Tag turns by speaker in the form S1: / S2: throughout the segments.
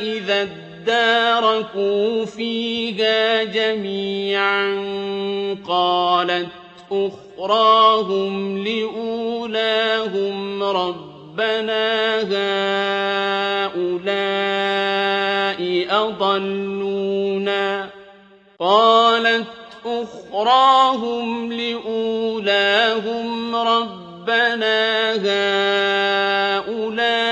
S1: إذا اداركوا فيها جميعا قالت أخراهم لأولاهم ربنا هؤلاء أضلونا قالت أخراهم لأولاهم ربنا هؤلاء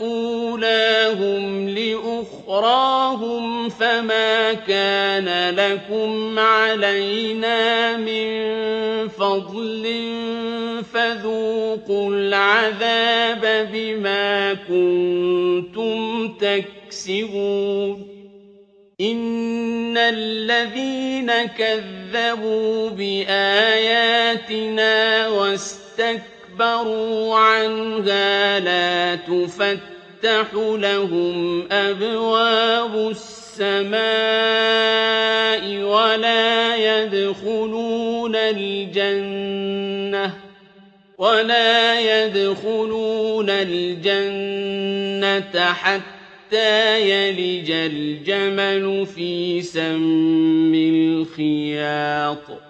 S1: أولاهم لأخراهم فما كان لكم علينا من فضل فذوقوا العذاب بما كنتم تكسبون. إن الذين كذبوا بآياتنا واستكبروا اسْتَكْبَرُوا عَنْهَا لَا تُفَتَّحُ لَهُمْ أَبْوَابُ السَّمَاءِ وَلَا يَدْخُلُونَ الْجَنَّةَ وَلَا يَدْخُلُونَ الْجَنَّةَ حَتَّى يَلِجَ الْجَمَلُ فِي سَمِّ الْخِيَاطِ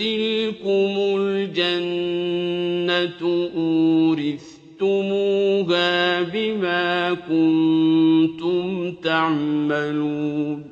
S1: تلكم الجنة أورثتموها بما كنتم تعملون